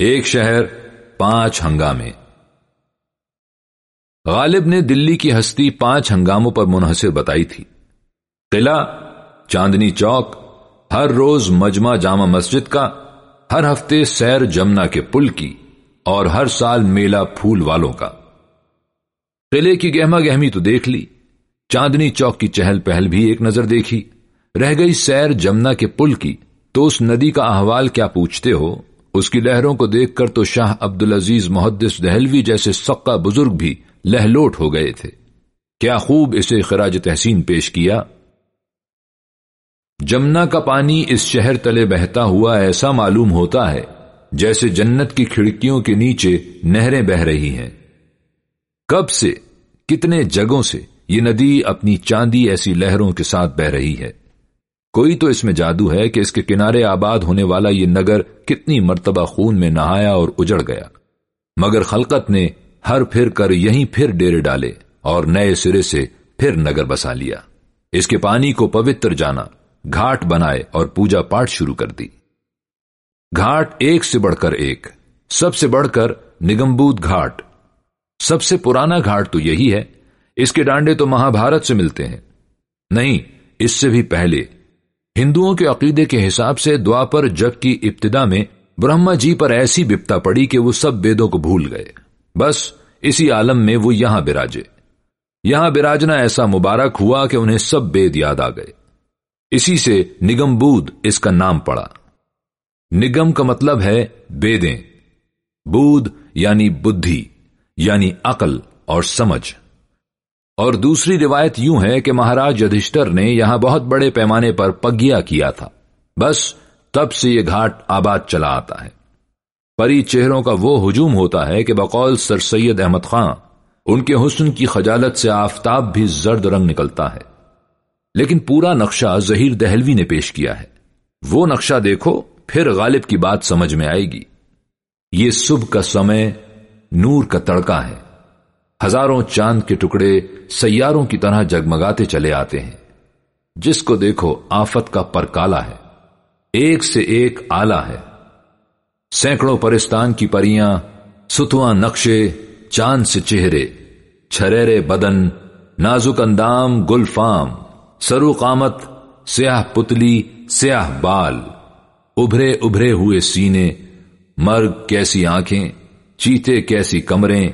ایک شہر پانچ ہنگامے۔ غالب نے دلی کی ہستی پانچ ہنگاموں پر منحصر بتائی تھی۔ قلعہ، چاندنی چوک، ہر روز مجمع جامع مسجد کا، ہر ہفتے سیر جمنا کے پل کی، اور ہر سال میلہ پھول والوں کا۔ قلعے کی گہما گہمی تو دیکھ لی۔ چاندنی چوک کی چہل پہل بھی ایک نظر دیکھی۔ رہ گئی سیر جمنا کے پل کی۔ تو اس ندی کا احوال کیا پوچھتے ہو؟ اس کی لہروں کو دیکھ کر تو شاہ عبد العزیز محدث دہلوی جیسے سقا بزرگ بھی لہلوٹ ہو گئے تھے۔ کیا خوب اسے خراج تحسین پیش کیا؟ جمنا کا پانی اس شہر تلے بہتا ہوا ایسا معلوم ہوتا ہے جیسے جنت کی کھڑکیوں کے نیچے نہریں بہ رہی ہیں۔ کب سے، کتنے جگہوں سے یہ ندی اپنی چاندی ایسی لہروں کے ساتھ بہ رہی ہے؟ کوئی تو اس میں جادو ہے کہ اس کے کنارے آباد ہونے والا یہ نگر کتنی مرتبہ خون میں نہایا اور اجڑ گیا۔ مگر خلقت نے ہر پھر کر یہیں پھر ڈیرے ڈالے اور نئے سرے سے پھر نگر بسا لیا۔ اس کے پانی کو پوتر جانا، گھاٹ بنائے اور پوجا پاٹ شروع کر دی۔ گھاٹ ایک سے بڑھ کر ایک، سب سے بڑھ کر نگمبود گھاٹ۔ سب سے پرانا گھاٹ تو یہی ہے، اس کے ڈانڈے تو مہا بھارت سے ملتے ہیں۔ نہیں، اس سے بھی پہلے۔ ہندوؤں کے عقیدے کے حساب سے دوپر جگ کی ابتدا میں برہما جی پر ایسی بپتا پڑی کہ وہ سب ویدوں کو بھول گئے۔ بس اسی عالم میں وہ یہاں براجے۔ یہاں براجنا ایسا مبارک ہوا کہ انہیں سب وید یاد آ گئے۔ اسی سے نگم بود اس کا نام پڑا۔ نگم کا مطلب ہے بیدیں بود یعنی بدھی یعنی عقل اور سمجھ۔ اور دوسری روایت یوں ہے کہ مہاراج یدھشٹر نے یہاں بہت بڑے پیمانے پر پگیا کیا تھا۔ بس تب سے یہ گھاٹ آباد چلا آتا ہے۔ پری چہروں کا وہ ہجوم ہوتا ہے کہ بقول سر سید احمد خان ان کے حسن کی خجالت سے آفتاب بھی زرد رنگ نکلتا ہے۔ لیکن پورا نقشہ ظہیر دہلوی نے پیش کیا ہے۔ وہ نقشہ دیکھو، پھر غالب کی بات سمجھ میں آئے گی۔ یہ صبح کا سمے، نور کا تڑکا ہے۔ ہزاروں چاند کے ٹکڑے سیاروں کی طرح جگمگاتے چلے آتے ہیں۔ جس کو دیکھو آفت کا پر کالا ہے۔ ایک سے ایک آلہ ہے۔ سینکڑوں پرستان کی پریاں، ستواں نقشے، چاند سے چہرے، چھریرے بدن، نازک اندام گل فام سرو قامت، سیاہ پتلی، سیاہ بال، ابھرے ابھرے ہوئے سینے، مرگ کیسی آنکھیں، چیتے کیسی کمریں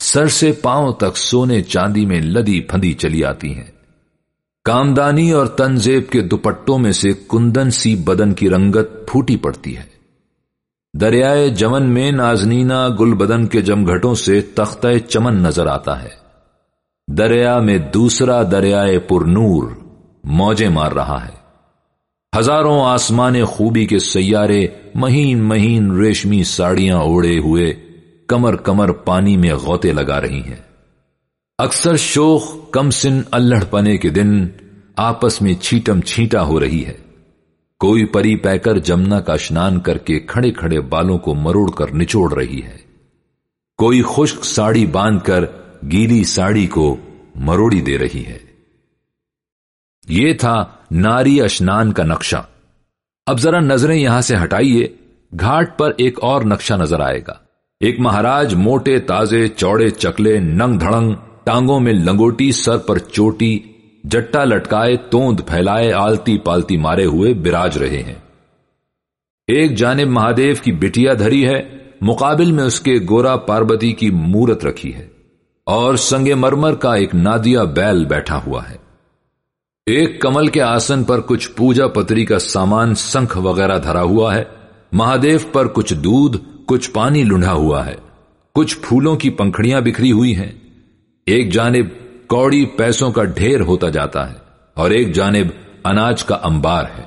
سر سے پاؤں تک سونے چاندی میں لدی پھندی چلی آتی ہیں۔ کامدانی اور تنزیب کے دوپٹوں میں سے کندن سی بدن کی رنگت پھوٹی پڑتی ہے۔ دریائے جمن میں نازنینا گل بدن کے جمگھٹوں سے تختہ چمن نظر آتا ہے۔ دریا میں دوسرا دریائے پر نور موجے مار رہا ہے۔ ہزاروں آسمان خوبی کے سیارے مہین مہین ریشمی ساڑیاں اوڑے ہوئے کمر کمر پانی میں غوطے لگا رہی ہیں۔ اکثر شوخ کم سن اللہ پنے کے دن آپس میں چھیٹم چھیٹا ہو رہی ہے۔ کوئی پری پہ کر جمنا کا اسنان کر کے کھڑے کھڑے بالوں کو مروڑ کر نچوڑ رہی ہے۔ کوئی خشک ساڑی باندھ کر گیلی ساڑی کو مروڑی دے رہی ہے۔ یہ تھا ناری اشنان کا نقشہ۔ اب ذرا نظریں یہاں سے ہٹائیے، گھاٹ پر ایک اور نقشہ نظر آئے گا۔ ایک مہاراج موٹے تازے چوڑے چکلے ننگ دھڑنگ ٹانگوں میں لنگوٹی سر پر چوٹی جٹا لٹکائے توند پھیلائے آلتی پالتی مارے ہوئے براج رہے ہیں۔ ایک جانب مہادیو کی بٹیا دھری ہے، مقابل میں اس کے گورا پاربتی کی مورت رکھی ہے، اور سنگ مرمر کا ایک نادیا بیل بیٹھا ہوا ہے۔ ایک کمل کے آسن پر کچھ پوجا پتری کا سامان سنکھ وغیرہ دھرا ہوا ہے، مہادیو پر کچھ دودھ کچھ پانی لنڈا ہوا ہے۔ کچھ پھولوں کی پنکھڑیاں بکھری ہوئی ہیں۔ ایک جانب کوڑی پیسوں کا ڈھیر ہوتا جاتا ہے اور ایک جانب اناج کا انبار ہے۔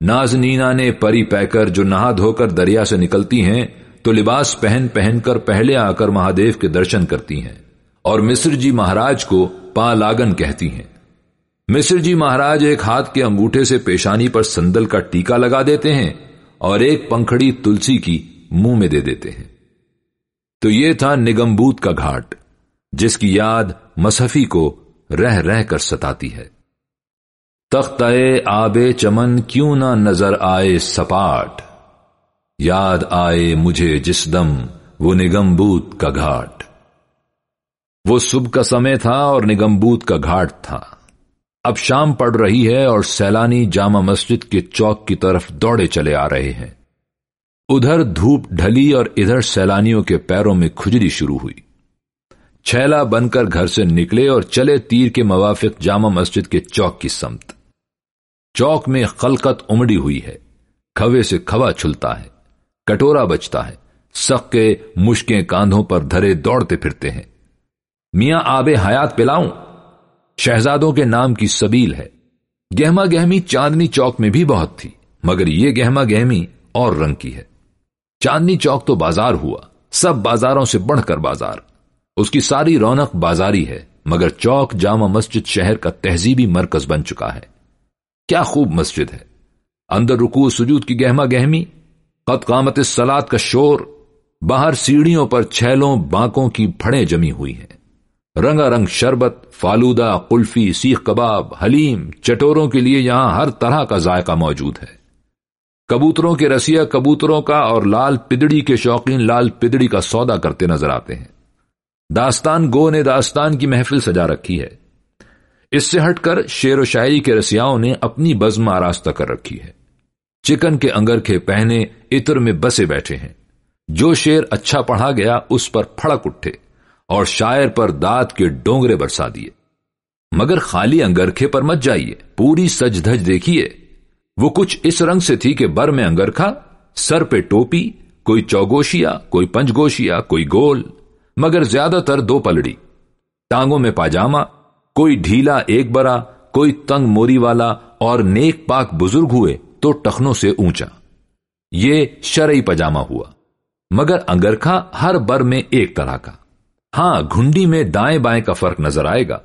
نازنینا نے پری پیکر جو نہا دھو کر دریا سے نکلتی ہیں، تو لباس پہن پہن کر پہلے آ کر مہادیو کے درشن کرتی ہیں۔ اور مصر جی مہاراج کو پا لاگن کہتی ہیں۔ مصر جی مہاراج ایک ہاتھ کے انگوٹھے سے پیشانی پر سندل کا ٹیکا لگا دیتے ہیں اور ایک پنکھڑی تلسی کی منہ میں دے دیتے ہیں۔ تو یہ تھا نگمبوت کا گھاٹ، جس کی یاد مصحفی کو رہ رہ کر ستاتی ہے۔ تخت آب چمن کیوں نہ نظر آئے سپاٹ، یاد آئے مجھے جس دم وہ نگمبوت کا گھاٹ۔ وہ صبح کا سمے تھا اور نگمبوت کا گھاٹ تھا۔ اب شام پڑ رہی ہے اور سیلانی جامع مسجد کے چوک کی طرف دوڑے چلے آ رہے ہیں۔ ادھر دھوپ ڈھلی اور ادھر سیلانیوں کے پیروں میں کھجری شروع ہوئی۔ چھیلا بن کر گھر سے نکلے اور چلے تیر کے موافق جامع مسجد کے چوک کی سمت۔ چوک میں خلقت امڑی ہوئی ہے، کھوے سے کھوا چھلتا ہے، کٹورا بچتا ہے سکے مشکیں کاندھوں پر دھرے دوڑتے پھرتے ہیں۔ میاں آب حیات پلاؤں، شہزادوں کے نام کی سبیل ہے۔ گہما گہمی چاندنی چوک میں بھی بہت تھی، مگر یہ گہما گہمی اور رنگ کی ہے۔ چاندنی چوک تو بازار ہوا۔ سب بازاروں سے بڑھ کر بازار۔ اس کی ساری رونق بازاری ہے، مگر چوک جامع مسجد شہر کا تہذیبی مرکز بن چکا ہے۔ کیا خوب مسجد ہے۔ اندر رکوع سجود کی گہما گہمی، قد قامت سلاد کا شور، باہر سیڑھیوں پر چھیلوں بانکوں کی پھڑیں جمی ہوئی ہیں۔ رنگا رنگ شربت، فالودہ، قلفی، سیخ کباب، حلیم، چٹوروں کے لیے یہاں ہر طرح کا ذائقہ موجود ہے۔ کبوتروں کے رسیا کبوتروں کا اور لال پدڑی کے شوقین لال پدڑی کا سودا کرتے نظر آتے ہیں۔ داستان گو نے داستان کی محفل سجا رکھی ہے۔ اس سے ہٹ کر شیر و شاعری کے رسیاؤں نے اپنی بزم آراستہ کر رکھی ہے۔ چکن کے انگر کے پہنے اتر میں بسے بیٹھے ہیں۔ جو شیر اچھا پڑھا گیا اس پر پھڑک اٹھے اور شاعر پر دات کے ڈونگرے برسا دیے۔ مگر خالی انگرکھے پر مت جائیے، پوری سج دھج دیکھیے۔ وہ کچھ اس رنگ سے تھی کہ بر میں انگرکھا سر پہ ٹوپی، کوئی چوگوشیا کوئی پنچگوشیا کوئی گول، مگر زیادہ تر دو پلڑی۔ ٹانگوں میں پاجامہ، کوئی ڈھیلا ایک برا، کوئی تنگ موری والا اور نیک پاک بزرگ ہوئے تو ٹخنوں سے اونچا۔ یہ شرعی پجامہ ہوا، مگر انگرکھا ہر بر میں ایک طرح کا۔ ہاں گھنڈی میں دائیں بائیں کا فرق نظر آئے گا۔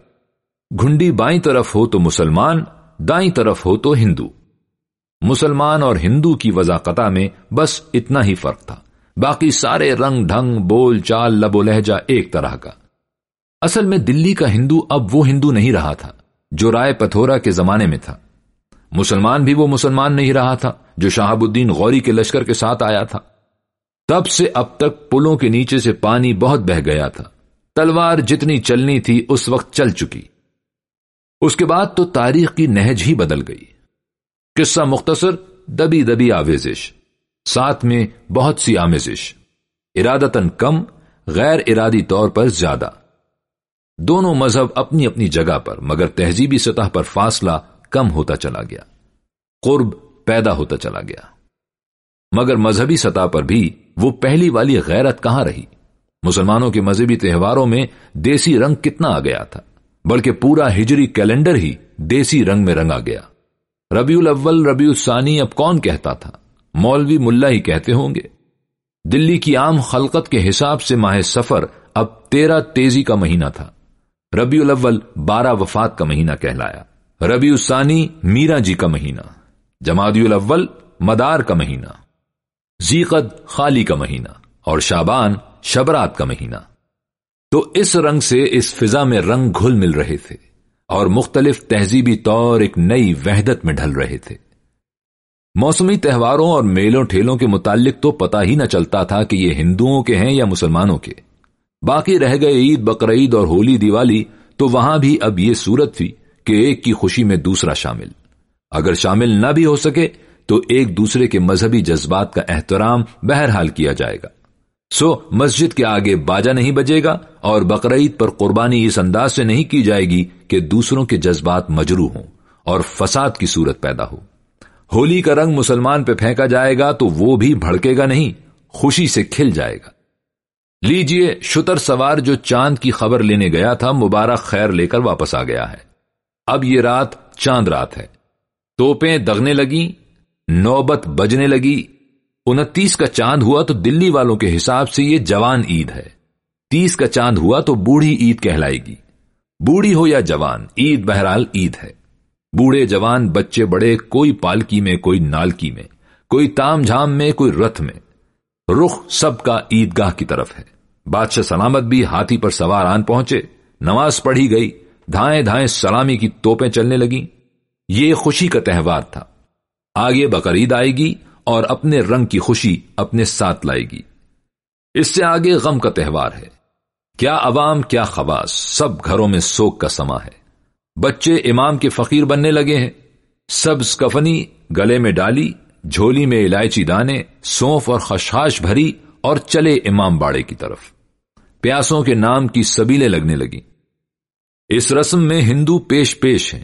گھنڈی بائیں طرف ہو تو مسلمان، دائیں طرف ہو تو ہندو۔ مسلمان اور ہندو کی وضاقتہ میں بس اتنا ہی فرق تھا۔ باقی سارے رنگ، ڈھنگ، بول چال، لب و لہجہ ایک طرح کا۔ اصل میں دلی کا ہندو اب وہ ہندو نہیں رہا تھا، جو رائے پتھورا کے زمانے میں تھا۔ مسلمان بھی وہ مسلمان نہیں رہا تھا، جو شہاب الدین غوری کے لشکر کے ساتھ آیا تھا۔ تب سے اب تک پلوں کے نیچے سے پانی بہت بہ گیا تھا۔ تلوار جتنی چلنی تھی، اس وقت چل چکی۔ اس کے بعد تو تاریخ کی نہج ہی بدل گئی۔ قصہ مختصر، دبی دبی آویزش۔ ساتھ میں بہت سی آمیزش۔ ارادتن کم، غیر ارادی طور پر زیادہ۔ دونوں مذہب اپنی اپنی جگہ پر، مگر تہذیبی سطح پر فاصلہ کم ہوتا چلا گیا۔ قرب پیدا ہوتا چلا گیا۔ مگر مذہبی سطح پر بھی وہ پہلی والی غیرت کہاں رہی؟ مسلمانوں کے مذہبی تہواروں میں دیسی رنگ کتنا آ گیا تھا؟ بلکہ پورا ہجری کیلنڈر ہی دیسی رنگ میں رنگا گیا۔ ربیع الاول، ربیع الثانی، اب کون کہتا تھا؟ مولوی ملا ہی کہتے ہوں گے۔ دلی کی عام خلقت کے حساب سے ماہ سفر اب تیرہ تیزی کا مہینہ تھا۔ ربیع الاول، بارہ وفات کا مہینہ کہلایا۔ ربیع الثانی، میرا جی کا مہینہ۔ جمادی الاول، مدار کا مہینہ۔ زیقد خالی کا مہینہ۔ اور شابان شبرات کا مہینہ۔ تو اس رنگ سے اس فضا میں رنگ گھل مل رہے تھے۔ اور مختلف تہذیبی طور ایک نئی وحدت میں ڈھل رہے تھے۔ موسمی تہواروں اور میلوں ٹھیلوں کے متعلق تو پتا ہی نہ چلتا تھا کہ یہ ہندوؤں کے ہیں یا مسلمانوں کے۔ باقی رہ گئے عید بقرعید اور ہولی دیوالی، تو وہاں بھی اب یہ صورت تھی کہ ایک کی خوشی میں دوسرا شامل۔ اگر شامل نہ بھی ہو سکے، تو ایک دوسرے کے مذہبی جذبات کا احترام بہرحال کیا جائے گا۔ سو مسجد کے آگے باجا نہیں بجے گا اور بقرعید پر قربانی اس انداز سے نہیں کی جائے گی کہ دوسروں کے جذبات مجرو ہوں اور فساد کی صورت پیدا ہو۔ ہولی کا رنگ مسلمان پہ پھینکا جائے گا تو وہ بھی بھڑکے گا نہیں، خوشی سے کھل جائے گا۔ لیجیے شتر سوار جو چاند کی خبر لینے گیا تھا، مبارک خیر لے کر واپس آ گیا ہے۔ اب یہ رات چاند رات ہے۔ توپیں دگنے لگی نوبت بجنے لگی انتیس کا چاند ہوا تو دلی والوں کے حساب سے یہ جوان عید ہے۔ تیس کا چاند ہوا تو بوڑھی عید کہلائے گی۔ بوڑھی ہو یا جوان، عید بہرحال عید ہے۔ بوڑھے جوان، بچے بڑے، کوئی پالکی میں، کوئی نالکی میں، کوئی تام جھام میں، کوئی رتھ میں۔ رخ سب کا عید گاہ کی طرف ہے۔ بادشاہ سلامت بھی ہاتھی پر سوار آن پہنچے۔ نماز پڑھی گئی۔ دھائیں دھائیں سلامی کی توپیں چلنے لگی یہ خوشی کا تہوار تھا۔ آگے بقرعید آئے گی۔ اور اپنے رنگ کی خوشی اپنے ساتھ لائے گی۔ اس سے آگے غم کا تہوار ہے۔ کیا عوام، کیا خواص، سب گھروں میں سوک کا سما ہے۔ بچے امام کے فقیر بننے لگے ہیں۔ سبز کفنی، گلے میں ڈالی، جھولی میں الائچی دانے، سونف اور خشاش بھری اور چلے امام باڑے کی طرف۔ پیاسوں کے نام کی سبیلیں لگنے لگی اس رسم میں ہندو پیش پیش ہیں۔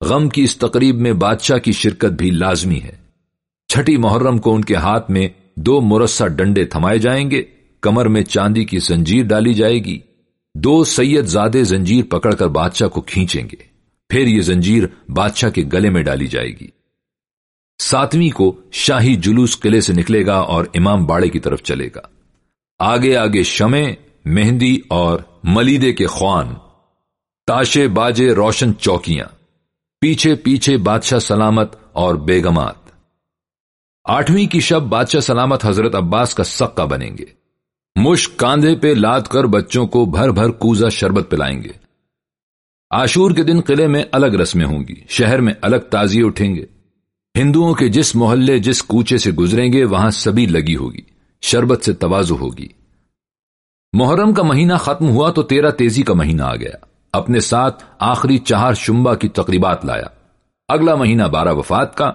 غم کی اس تقریب میں بادشاہ کی شرکت بھی لازمی ہے۔ چھٹی محرم کو ان کے ہاتھ میں دو مرسا ڈنڈے تھمائے جائیں گے، کمر میں چاندی کی زنجیر ڈالی جائے گی۔ دو سید زادے زنجیر پکڑ کر بادشاہ کو کھینچیں گے۔ پھر یہ زنجیر بادشاہ کے گلے میں ڈالی جائے گی۔ ساتویں کو شاہی جلوس قلعے سے نکلے گا اور امام باڑے کی طرف چلے گا۔ آگے آگے شمے مہندی اور ملیدے کے خوان۔ تاشے باجے روشن چوکیاں۔ پیچھے پیچھے بادشاہ سلامت اور بیگمات۔ آٹھویں کی شب بادشاہ سلامت حضرت عباس کا سکا بنیں گے۔ مشک کاندھے پہ لاد کر بچوں کو بھر بھر کوزا شربت پلائیں گے۔ آشور کے دن قلعے میں الگ رسمیں ہوں گی، شہر میں الگ تازی اٹھیں گے۔ ہندوؤں کے جس محلے جس کوچے سے گزریں گے، وہاں سبھی لگی ہوگی، شربت سے توازو ہوگی۔ محرم کا مہینہ ختم ہوا تو تیرہ تیزی کا مہینہ آ گیا۔ اپنے ساتھ آخری چہار شمبا کی تقریبات لایا۔ اگلا مہینہ بارہ وفات کا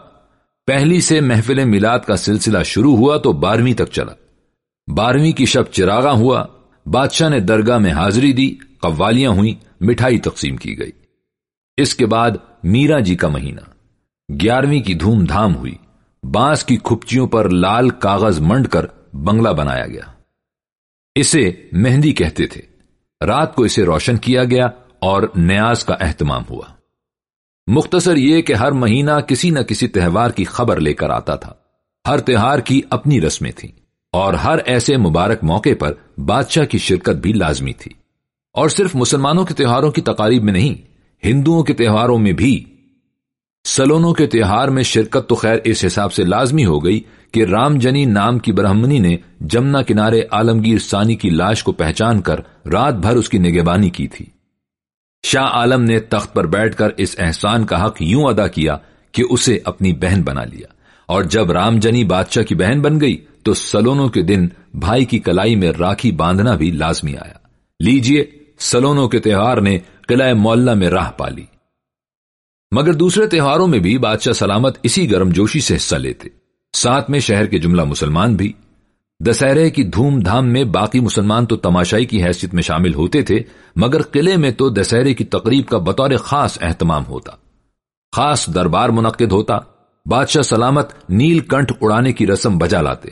پہلی سے محفل میلاد کا سلسلہ شروع ہوا تو بارہویں تک چلا۔ بارہویں کی شب چراغا ہوا، بادشاہ نے درگاہ میں حاضری دی، قوالیاں ہوئی مٹھائی تقسیم کی گئی۔ اس کے بعد میرا جی کا مہینہ۔ گیارہویں کی دھوم دھام ہوئی۔ بانس کی کھپچیوں پر لال کاغذ منڈ کر بنگلہ بنایا گیا۔ اسے مہندی کہتے تھے۔ رات کو اسے روشن کیا گیا اور نیاز کا اہتمام ہوا۔ مختصر یہ کہ ہر مہینہ کسی نہ کسی تہوار کی خبر لے کر آتا تھا۔ ہر تہوار کی اپنی رسمیں تھیں اور ہر ایسے مبارک موقع پر بادشاہ کی شرکت بھی لازمی تھی۔ اور صرف مسلمانوں کے تہواروں کی تقاریب میں نہیں، ہندوؤں کے تہواروں میں بھی۔ سلونوں کے تہوار میں شرکت تو خیر اس حساب سے لازمی ہو گئی کہ رام جنی نام کی برہمنی نے جمنا کنارے عالمگیر سانی کی لاش کو پہچان کر رات بھر اس کی نگہبانی کی تھی۔ شاہ عالم نے تخت پر بیٹھ کر اس احسان کا حق یوں ادا کیا کہ اسے اپنی بہن بنا لیا۔ اور جب رام جنی بادشاہ کی بہن بن گئی تو سلونوں کے دن بھائی کی کلائی میں راکھی باندھنا بھی لازمی آیا۔ لیجیے، سلونوں کے تہوار نے قلعہ مولا میں راہ پالی مگر دوسرے تہواروں میں بھی بادشاہ سلامت اسی گرم جوشی سے حصہ لیتے۔ ساتھ میں شہر کے جملہ مسلمان بھی دسہرے کی دھوم دھام میں باقی مسلمان تو تماشائی کی حیثیت میں شامل ہوتے تھے، مگر قلعے میں تو دسہرے کی تقریب کا بطور خاص اہتمام ہوتا۔ خاص دربار منعقد ہوتا، بادشاہ سلامت نیل کنٹھ اڑانے کی رسم بجا لاتے۔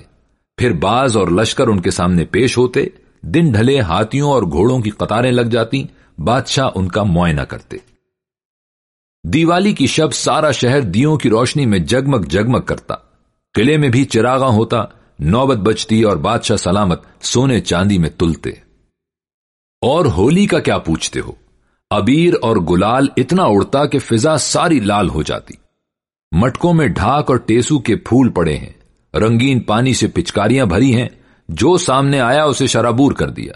پھر باز اور لشکر ان کے سامنے پیش ہوتے، دن ڈھلے ہاتھیوں اور گھوڑوں کی قطاریں لگ جاتی، بادشاہ ان کا معائنہ کرتے۔ دیوالی کی شب سارا شہر دیوں کی روشنی میں جگمگ جگمگ کرتا۔ قلعے میں بھی چراغاں ہوتا نوبت بچتی اور بادشاہ سلامت سونے چاندی میں تلتے۔ اور ہولی کا کیا پوچھتے ہو؟ ابیر اور گلال اتنا اڑتا کہ فضا ساری لال ہو جاتی۔ مٹکوں میں ڈھاک اور ٹیسو کے پھول پڑے ہیں۔ رنگین پانی سے پچکاریاں بھری ہیں۔ جو سامنے آیا اسے شرابور کر دیا۔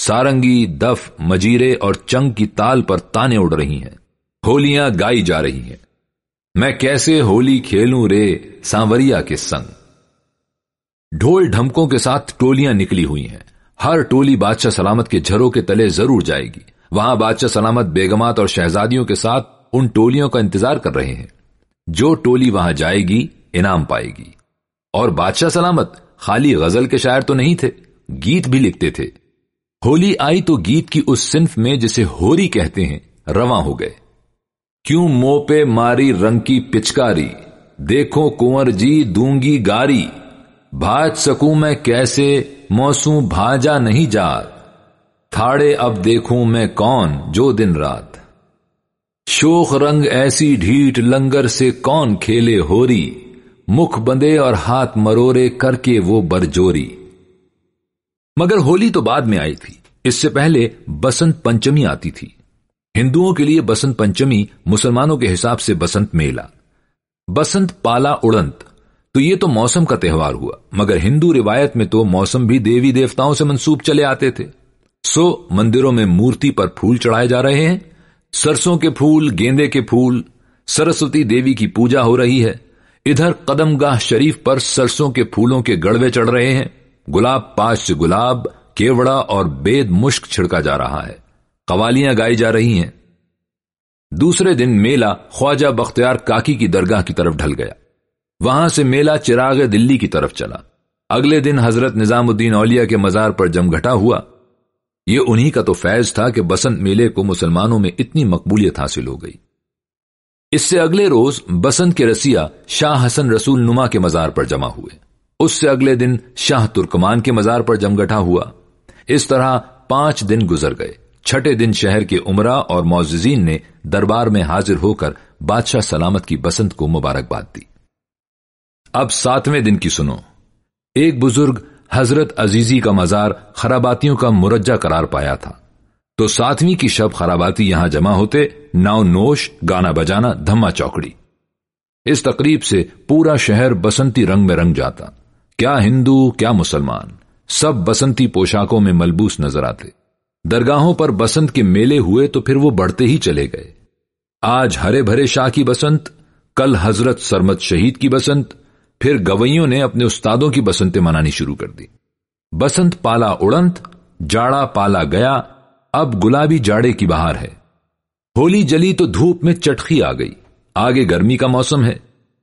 سارنگی، دف، مجیرے اور چنگ کی تال پر تانے اڑ رہی ہیں۔ ہولیاں گائی جا رہی ہیں۔ میں کیسے ہولی کھیلوں رے سانوریا کے سنگ؟ ڈھول ڈھمکوں کے ساتھ ٹولیاں نکلی ہوئی ہیں۔ ہر ٹولی بادشاہ سلامت کے جھروں کے تلے ضرور جائے گی۔ وہاں بادشاہ سلامت بیگمات اور شہزادیوں کے ساتھ ان ٹولیوں کا انتظار کر رہے ہیں۔ جو ٹولی وہاں جائے گی، انعام پائے گی۔ اور بادشاہ سلامت خالی غزل کے شاعر تو نہیں تھے، گیت بھی لکھتے تھے۔ ہولی آئی تو گیت کی اس صنف میں جسے ہوری کہتے ہیں، رواں ہو گئے۔ کیوں مو پہ ماری رنگ کی پچکاری، دیکھو کنور جی دونگی گاری۔ بھاج سکوں میں کیسے موسوں بھاجا نہیں جات تھاڑے اب دیکھوں میں کون جو دن رات۔ شوخ رنگ ایسی ڈھیٹ لنگر سے کون کھیلے ہوری۔ مکھ بندے اور ہاتھ مرورے کر کے وہ برجوری۔ مگر ہولی تو بعد میں آئی تھی۔ اس سے پہلے بسنت پنچمی آتی تھی۔ ہندوؤں کے لیے بسنت پنچمی مسلمانوں کے حساب سے بسنت میلہ۔ بسنت پالا اڑنت۔ تو یہ تو موسم کا تہوار ہوا، مگر ہندو روایت میں تو موسم بھی دیوی دیوتاؤں سے منسوب چلے آتے تھے۔ سو مندروں میں مورتی پر پھول چڑھائے جا رہے ہیں، سرسوں کے پھول، گیندے کے پھول، سرسوتی دیوی کی پوجا ہو رہی ہے۔ ادھر قدم گاہ شریف پر سرسوں کے پھولوں کے گڑوے چڑھ رہے ہیں۔ گلاب پاش سے گلاب، کیوڑا اور بید مشک چھڑکا جا رہا ہے۔ قوالیاں گائی جا رہی ہیں۔ دوسرے دن میلہ خواجہ بختیار کاکی کی درگاہ کی طرف ڈھل گیا۔ وہاں سے میلہ چراغ دلی کی طرف چلا۔ اگلے دن حضرت نظام الدین اولیاء کے مزار پر جم گھٹا ہوا۔ یہ انہی کا تو فیض تھا کہ بسنت میلے کو مسلمانوں میں اتنی مقبولیت حاصل ہو گئی۔ اس سے اگلے روز بسنت کے رسیا شاہ حسن رسول نما کے مزار پر جمع ہوئے۔ اس سے اگلے دن شاہ ترکمان کے مزار پر جمگٹھا ہوا۔ اس طرح پانچ دن گزر گئے۔ چھٹے دن شہر کے عمرہ اور معززین نے دربار میں حاضر ہو کر بادشاہ سلامت کی بسنت کو مبارکباد دی۔ اب ساتویں دن کی سنو۔ ایک بزرگ حضرت عزیزی کا مزار خراباتیوں کا مرجع قرار پایا تھا۔ تو ساتویں کی شب خراباتی یہاں جمع ہوتے، ناؤ نوش، گانا بجانا، دھما چوکڑی۔ اس تقریب سے پورا شہر بسنتی رنگ میں رنگ جاتا۔ کیا ہندو، کیا مسلمان، سب بسنتی پوشاکوں میں ملبوس نظر آتے۔ درگاہوں پر بسنت کے میلے ہوئے تو پھر وہ بڑھتے ہی چلے گئے۔ آج ہرے بھرے شاہ کی بسنت، کل حضرت سرمت شہید کی بسنت پھر گوئیوں نے اپنے استادوں کی بسنتیں منانی شروع کر دی۔ بسنت پالا اڑنت، جاڑا پالا گیا، اب گلابی جاڑے کی بہار ہے۔ ہولی جلی تو دھوپ میں چٹخی آ گئی۔ آگے گرمی کا موسم ہے۔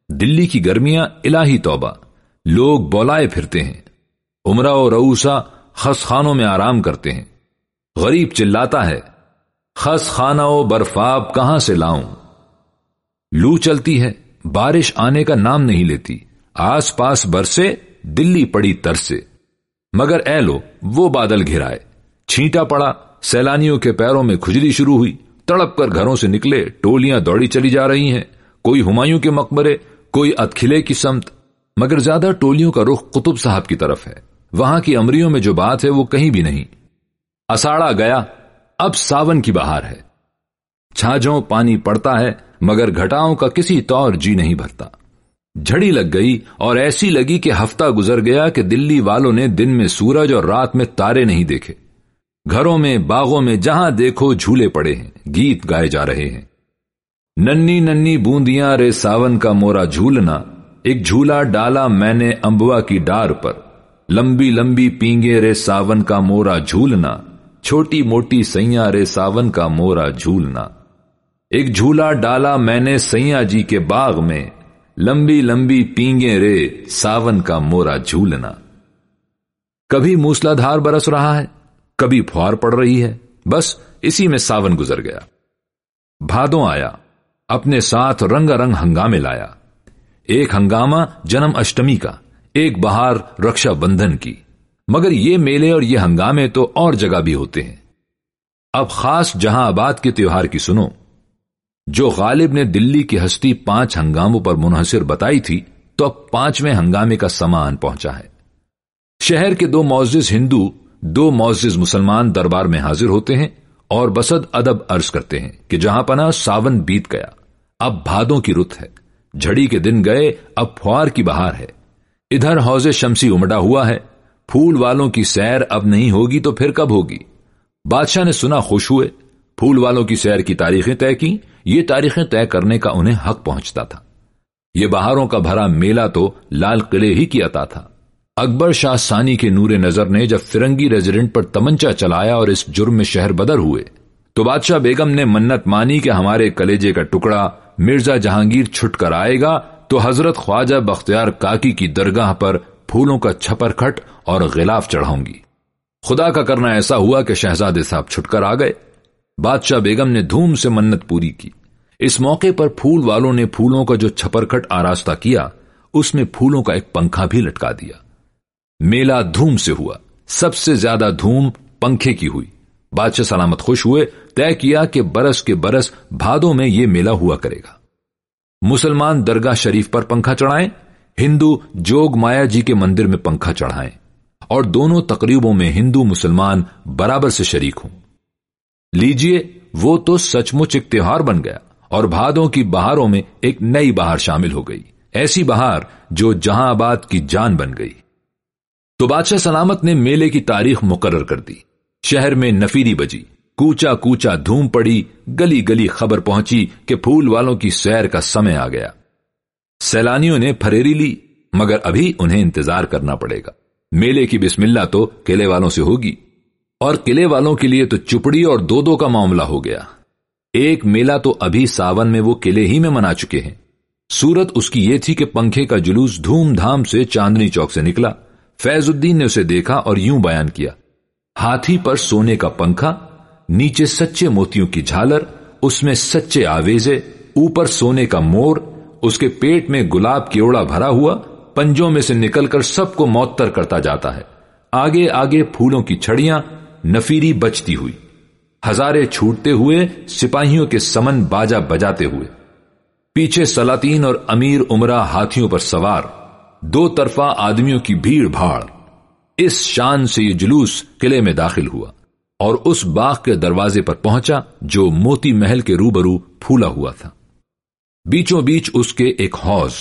دلی کی گرمیاں الہی توبہ۔ لوگ بولائے پھرتے ہیں۔ عمرہ و روسا خس خانوں میں آرام کرتے ہیں۔ غریب چلاتا ہے۔ خس خانہ و برفاب کہاں سے لاؤں؟ لو چلتی ہے۔ بارش آنے کا نام نہیں لیتی۔ آس پاس برسے، دلی پڑی ترسے۔ مگر اے لو، وہ بادل گھرائے۔ چھینٹا پڑا، سیلانیوں کے پیروں میں کھجلی شروع ہوئی۔ تڑپ کر گھروں سے نکلے، ٹولیاں دوڑی چلی جا رہی ہیں۔ کوئی ہمایوں کے مقبرے، کوئی اتخلے کی سمت۔ مگر زیادہ ٹولیوں کا رخ قطب صاحب کی طرف ہے۔ وہاں کی امریوں میں جو بات ہے، وہ کہیں بھی نہیں۔ اساڑا گیا، اب ساون کی بہار ہے۔ چھاجوں پانی پڑتا ہے، مگر گھٹاؤں کا کسی طور جی نہیں بھرتا۔ جھڑی لگ گئی اور ایسی لگی کہ ہفتہ گزر گیا کہ دلی والوں نے دن میں سورج اور رات میں تارے نہیں دیکھے۔ گھروں میں، باغوں میں، جہاں دیکھو جھولے پڑے ہیں، گیت گائے جا رہے ہیں۔ ننی ننی بوندیاں رے ساون کا مورا جھولنا، ایک جھولا ڈالا میں نے امبوا کی ڈار پر۔ لمبی لمبی پینگے رے ساون کا مورا جھولنا، چھوٹی موٹی سیاں رے ساون کا مورا جھولنا۔ ایک جھولا ڈالا میں نے سیاں جی کے باغ میں لمبی لمبی پینگے رے ساون کا مورا جھولنا۔ کبھی موسلا دھار برس رہا ہے، کبھی پھوار پڑ رہی ہے، بس اسی میں ساون گزر گیا۔ بھادوں آیا، اپنے ساتھ رنگ رنگ ہنگامے لایا۔ ایک ہنگامہ جنم اشٹمی کا، ایک بہار رکشا بندھن کی۔ مگر یہ میلے اور یہ ہنگامے تو اور جگہ بھی ہوتے ہیں۔ اب خاص جہاں آباد کے تیوہار کی سنو۔ جو غالب نے دلی کی ہستی پانچ ہنگاموں پر منحصر بتائی تھی، تو اب پانچویں ہنگامے کا سامان پہنچا ہے۔ شہر کے دو معزز ہندو، دو معزز مسلمان دربار میں حاضر ہوتے ہیں اور بسد ادب عرض کرتے ہیں کہ جہاں پنا ساون بیت گیا۔ اب بھادوں کی رت ہے۔ جھڑی کے دن گئے، اب فوار کی بہار ہے۔ ادھر حوض شمسی امڈا ہوا ہے۔ پھول والوں کی سیر اب نہیں ہوگی تو پھر کب ہوگی؟ بادشاہ نے سنا خوش ہوئے۔ پھول والوں کی سیر کی تاریخیں طے کی یہ تاریخیں طے کرنے کا انہیں حق پہنچتا تھا۔ یہ بہاروں کا بھرا میلہ تو لال قلعے ہی کی عطا تھا۔ اکبر شاہ سانی کے نور نظر نے جب فرنگی ریزیڈنٹ پر تمنچا چلایا اور اس جرم میں شہر بدر ہوئے، تو بادشاہ بیگم نے منت مانی کہ ہمارے کلیجے کا ٹکڑا مرزا جہانگیر چھٹ کر آئے گا تو حضرت خواجہ بختیار کاکی کی درگاہ پر پھولوں کا چھپر کھٹ اور غلاف چڑھاؤں گی۔ خدا کا کرنا ایسا ہوا کہ شہزادے صاحب چھٹ کر آ گئے۔ بادشاہ بیگم نے دھوم سے منت پوری کی۔ اس موقع پر پھول والوں نے پھولوں کا جو چھپر کھٹ آراستہ کیا، اس میں پھولوں کا ایک پنکھا بھی لٹکا دیا۔ میلہ دھوم سے ہوا۔ سب سے زیادہ دھوم پنکھے کی ہوئی۔ بادشاہ سلامت خوش ہوئے، طے کیا کہ برس کے برس بھادوں میں یہ میلہ ہوا کرے گا۔ مسلمان درگاہ شریف پر پنکھا چڑھائیں، ہندو جوگ مایا جی کے مندر میں پنکھا چڑھائیں، اور دونوں تقریبوں میں ہندو مسلمان برابر سے شریک ہوں۔ لیجیے، وہ تو سچ مچ ایک تہوار بن گیا اور بھادوں کی بہاروں میں ایک نئی بہار شامل ہو گئی۔ ایسی بہار جو جہاں آباد کی جان بن گئی۔ تو بادشاہ سلامت نے میلے کی تاریخ مقرر کر دی۔ شہر میں نفیری بجی۔ کوچا کوچا دھوم پڑی، گلی گلی خبر پہنچی کہ پھول والوں کی سیر کا سمے آ گیا۔ سیلانیوں نے پھریری لی، مگر ابھی انہیں انتظار کرنا پڑے گا۔ میلے کی بسم اللہ تو قلعے والوں سے ہوگی۔ اور قلعے والوں کے لیے تو چپڑی اور دو دو کا معاملہ ہو گیا۔ ایک میلہ تو ابھی ساون میں وہ قلعے ہی میں منا چکے ہیں۔ صورت اس کی یہ تھی کہ پنکھے کا جلوس دھوم دھام سے چاندنی چوک سے نکلا۔ فیض الدین نے اسے دیکھا اور یوں بیان کیا۔ ہاتھی پر سونے کا پنکھا، نیچے سچے موتیوں کی جھالر، اس میں سچے آویزے، اوپر سونے کا مور، اس کے پیٹ میں گلاب کیوڑا بھرا ہوا، پنجوں میں سے نکل کر سب کو معطر کرتا جاتا ہے۔ آگے آگے پھولوں کی چھڑیاں نفیری بچتی ہوئی، ہزارے چھوٹتے ہوئے، سپاہیوں کے سمن باجا بجاتے ہوئے۔ پیچھے سلاطین اور امیر عمرہ ہاتھیوں پر سوار، دو طرفہ آدمیوں کی بھیڑ بھاڑ۔ اس شان سے یہ جلوس قلعے میں داخل ہوا اور اس باغ کے دروازے پر پہنچا جو موتی محل کے روبرو پھولا ہوا تھا۔ بیچوں بیچ اس کے ایک حوض،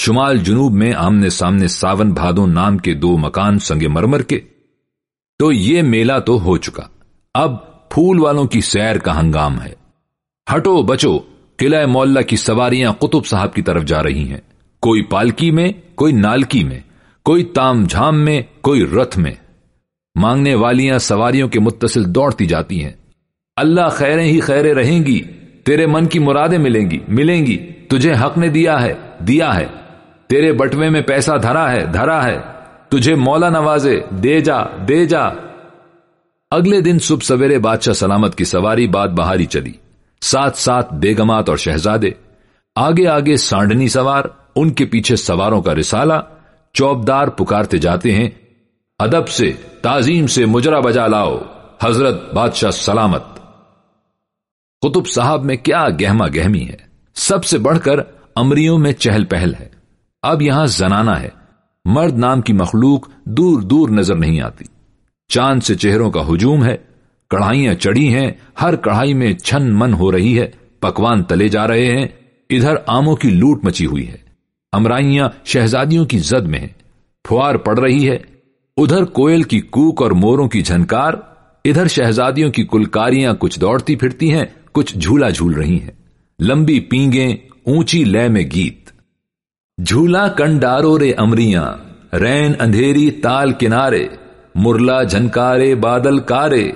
شمال جنوب میں آمنے سامنے ساون بھادوں نام کے دو مکان سنگ مرمر کے۔ تو یہ میلہ تو ہو چکا۔ اب پھول والوں کی سیر کا ہنگام ہے۔ ہٹو، بچو، قلعہ مولا کی سواریاں قطب صاحب کی طرف جا رہی ہیں۔ کوئی پالکی میں، کوئی نالکی میں۔ کوئی تام جھام میں، کوئی رتھ میں۔ مانگنے والیاں سواریوں کے متصل دوڑتی جاتی ہیں۔ اللہ خیریں ہی خیریں رہیں گی، تیرے من کی مرادیں ملیں گی ملیں گی۔ تجھے حق نے دیا ہے دیا ہے۔ تیرے بٹوے میں پیسہ دھرا ہے دھرا ہے۔ تجھے مولا نوازے، دے جا دے جا۔ اگلے دن صبح سویرے بادشاہ سلامت کی سواری بات بہاری چلی۔ ساتھ ساتھ بیگمات اور شہزادے، آگے آگے سانڈنی سوار، ان کے پیچھے سواروں کا رسالہ، چوبدار پکارتے جاتے ہیں۔ ادب سے، تعظیم سے مجرا بجا لاؤ، حضرت بادشاہ سلامت۔ قطب صاحب میں کیا گہما گہمی ہے۔ سب سے بڑھ کر امریوں میں چہل پہل ہے۔ اب یہاں زنانہ ہے۔ مرد نام کی مخلوق دور دور نظر نہیں آتی۔ چاند سے چہروں کا ہجوم ہے، کڑھائیاں چڑھی ہیں، ہر کڑھائی میں چھن من ہو رہی ہے، پکوان تلے جا رہے ہیں، ادھر آموں کی لوٹ مچی ہوئی ہے۔ امرائیاں شہزادیوں کی زد میں ہیں، پھوار پڑ رہی ہے۔ ادھر کوئل کی کوک اور موروں کی جھنکار، ادھر شہزادیوں کی کلکاریاں کچھ دوڑتی پھرتی ہیں، کچھ جھولا جھول رہی ہیں۔ لمبی پینگیں اونچی لے میں گیت۔ جھولا کنڈارو رے امریاں، رین اندھیری تال کنارے، مرلا جھنکارے بادل کارے،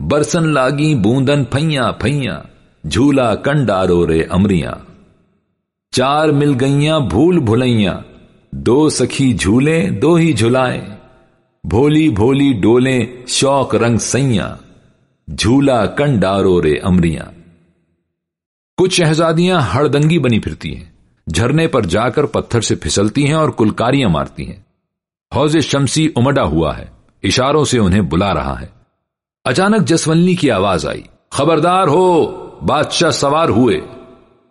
برسن لاگی بوندن پھیاں پھیاں، جھولا کنڈارو رے امریاں۔ چار مل گئیاں بھول بھلائیاں، دو سخی جھولے دو ہی جھلائیں۔ بھولی بھولی ڈولیں شوق رنگ سیاں، جھولا کنڈارو رے امریاں۔ کچھ شہزادیاں ہڑدنگی بنی پھرتی ہیں۔ جھرنے پر جا کر پتھر سے پھسلتی ہیں اور کلکاریاں مارتی ہیں۔ حوض شمسی امڈا ہوا ہے۔ اشاروں سے انہیں بلا رہا ہے۔ اچانک جسونلی کی آواز آئی۔ خبردار ہو، بادشاہ سوار ہوئے۔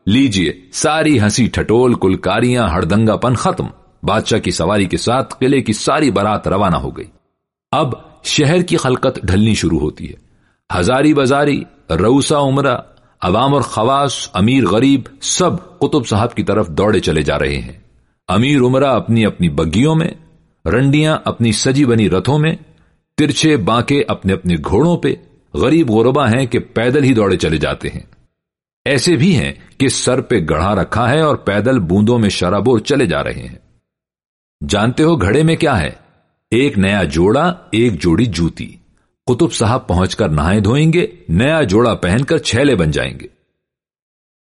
لیجیے، ساری ہنسی ٹھٹول، کلکاریاں ہڑدنگا پن ختم۔ بادشاہ کی سواری کے ساتھ قلعے کی ساری برات روانہ ہو گئی۔ اب شہر کی خلقت ڈھلنی شروع ہوتی ہے۔ ہزاری بازاری روسا عمرہ عوام اور خواص، امیر غریب سب قطب صاحب کی طرف دوڑے چلے جا رہے ہیں۔ امیر عمرہ اپنی اپنی بگیوں میں، رنڈیاں اپنی سجی بنی رتھوں میں ترچے بانکے اپنے اپنے گھوڑوں پہ، غریب غربا ہیں کہ پیدل ہی دوڑے چلے جاتے ہیں۔ ایسے بھی ہیں کہ سر پہ گڑھا رکھا ہے اور پیدل بوندوں میں شرابور چلے جا رہے ہیں۔ جانتے ہو گھڑے میں کیا ہے؟ ایک نیا جوڑا، ایک جوڑی جوتی۔ قطب صاحب پہنچ کر نہائے دھوئیں گے، نیا جوڑا پہن کر چھیلے بن جائیں گے۔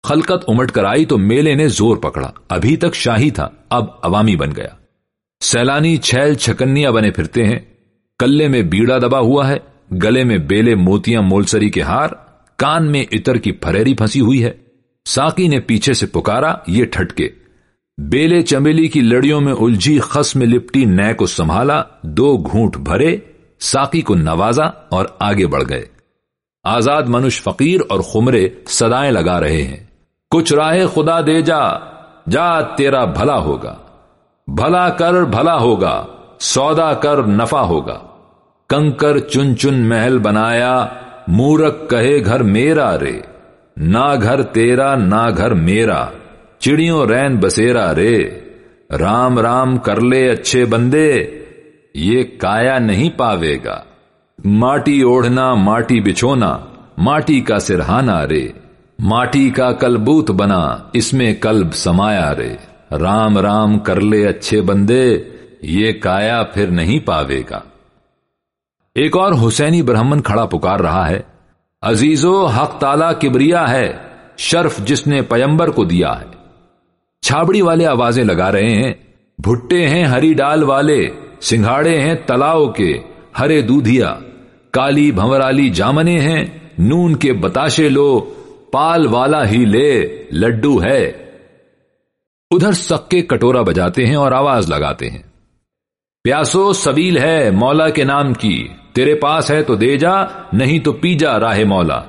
خلقت امٹ کر آئی تو میلے نے زور پکڑا۔ ابھی تک شاہی تھا، اب عوامی بن گیا۔ سیلانی چھیل چھکنیاں بنے پھرتے ہیں۔ کلے میں بیڑا دبا ہوا ہے، گلے میں بیلے موتیاں مولسری کے ہار، کان میں اتر کی پھریری پھنسی ہوئی ہے۔ ساکی نے پیچھے سے پکارا، یہ ٹھٹکے۔ بیلے چمیلی کی لڑیوں میں الجھی خس میں لپٹی نئے کو سنبھالا، دو گھونٹ بھرے ساقی کو نوازا اور آگے بڑھ گئے۔ آزاد منش فقیر اور خمرے سدائیں لگا رہے ہیں۔ کچھ راہ خدا دے جا جا تیرا بھلا ہوگا۔ بھلا کر بھلا ہوگا، سودا کر نفع ہوگا۔ کنکر چن چن محل بنایا، مورک کہے گھر میرا رے۔ نہ گھر تیرا نہ گھر میرا۔ چڑیوں رین بسیرا رے۔ رام رام کر لے اچھے بندے۔ یہ کایا نہیں پاوے گا۔ ماٹی اوڑھنا، ماٹی بچھونا، ماٹی کا سرہانا رے۔ ماٹی کا کلبوت بنا، اس میں کلب سمایا رے۔ رام رام کر لے اچھے بندے، یہ کایا پھر نہیں پاوے گا۔ ایک اور حسینی برہمن کھڑا پکار رہا ہے۔ عزیزو، حق تالا کبریا ہے، شرف جس نے پیمبر کو دیا ہے۔ چھابڑی والے آوازیں لگا رہے ہیں۔ بھٹے ہیں ہری ڈال والے۔ سنگھاڑے ہیں تلاؤ کے ہرے دودھیا۔ کالی بھنورالی جامنے ہیں، نون کے بتاشے لو، پال والا ہی لے، لڈو ہے۔ ادھر سکے کٹورا بجاتے ہیں اور آواز لگاتے ہیں۔ پیاسو، سبیل ہے مولا کے نام کی، تیرے پاس ہے تو دے جا، نہیں تو پی جا راہ مولا۔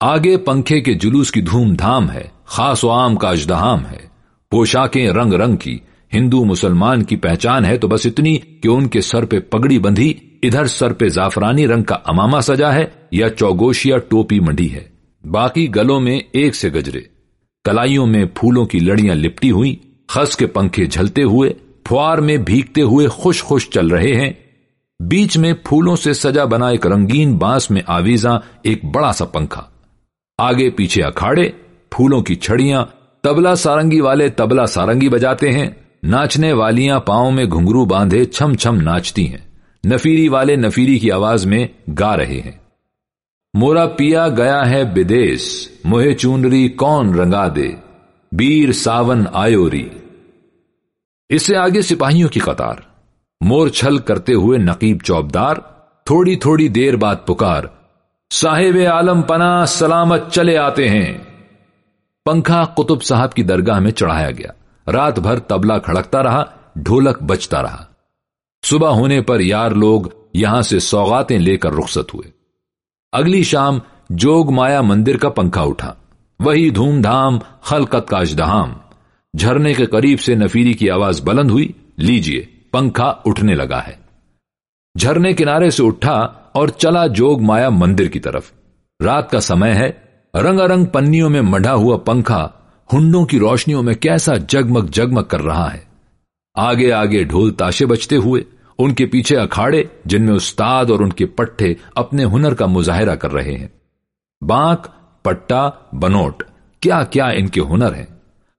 آگے پنکھے کے جلوس کی دھوم دھام ہے، خاص و عام کا اجدہام ہے۔ پوشاکیں رنگ رنگ کی ہندو مسلمان کی پہچان ہے تو بس اتنی کہ ان کے سر پہ پگڑی بندھی، ادھر سر پہ زعفرانی رنگ کا اماما سجا ہے یا چوگوشیا ٹوپی منڈی ہے۔ باقی گلوں میں ایک سے گجرے۔ کلائیوں میں پھولوں کی لڑیاں لپٹی ہوئی خس کے پنکھے جھلتے ہوئے فوار میں بھیگتے ہوئے خوش خوش چل رہے ہیں۔ بیچ میں پھولوں سے سجا بنا ایک رنگین بانس میں آویزاں ایک بڑا سا پنکھا۔ آگے پیچھے اکھاڑے، پھولوں کی چھڑیاں، تبلا سارنگی والے تبلا سارنگی بجاتے ہیں۔ ناچنے والیاں پاؤں میں گھنگرو باندھے چھم چھم ناچتی ہیں۔ نفیری والے نفیری کی آواز میں گا رہے ہیں۔ مورا پیا گیا ہے بدیس موہ چونری کون رنگا دے؟ بیر ساون آیوری۔ اس سے آگے سپاہیوں کی قطار۔ مور چھل کرتے ہوئے نقیب چوبدار، تھوڑی تھوڑی دیر بعد پکار۔ صاحب عالم پنا سلامت چلے آتے ہیں۔ پنکھا قطب صاحب کی درگاہ میں چڑھایا گیا۔ رات بھر تبلا کھڑکتا رہا، ڈھولک بچتا رہا۔ صبح ہونے پر یار لوگ یہاں سے سوغاتیں لے کر رخصت ہوئے۔ اگلی شام جوگ مایا مندر کا پنکھا اٹھا۔ وہی دھوم دھام خلقت کا اجدہام جھرنے کے قریب سے نفیری کی آواز بلند ہوئی، لیجیے، پنکھا اٹھنے لگا ہے۔ جھرنے کنارے سے اٹھا اور چلا جوگ مایا مندر کی طرف۔ رات کا سمے ہے رنگ رنگ پنیوں میں مڈھا ہوا پنکھا ہنڈوں کی روشنیوں میں کیسا جگمگ جگمگ کر رہا ہے۔ آگے آگے ڈھول تاشے بچتے ہوئے، ان کے پیچھے اکھاڑے جن میں استاد اور ان کے پٹھے اپنے ہنر کا مظاہرہ کر رہے ہیں۔ بانک، پٹا، بنوٹ، کیا کیا ان کے ہنر ہیں۔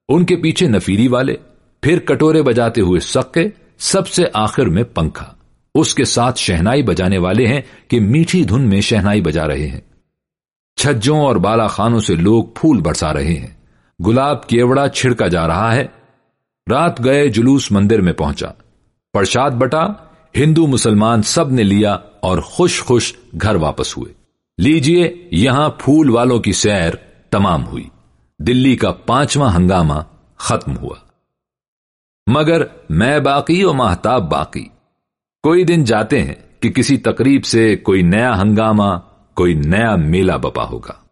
ان کے پیچھے نفیری والے، پھر کٹورے بجاتے ہوئے سکے سب سے آخر میں پنکھا۔ اس کے ساتھ شہنائی بجانے والے ہیں کہ میٹھی دھن میں شہنائی بجا رہے ہیں۔ چھجوں اور بالا خانوں سے لوگ پھول برسا رہے ہیں۔ گلاب کیوڑا چھڑکا جا رہا ہے۔ رات گئے جلوس مندر میں پہنچا۔ پرشاد بٹا، ہندو مسلمان سب نے لیا اور خوش خوش گھر واپس ہوئے۔ لیجیے، یہاں پھول والوں کی سیر تمام ہوئی۔ دلی کا پانچواں ہنگامہ ختم ہوا۔ مگر میں باقی اور محتاب باقی۔ کوئی دن جاتے ہیں کہ کسی تقریب سے کوئی نیا ہنگامہ، کوئی نیا میلہ بپا ہوگا۔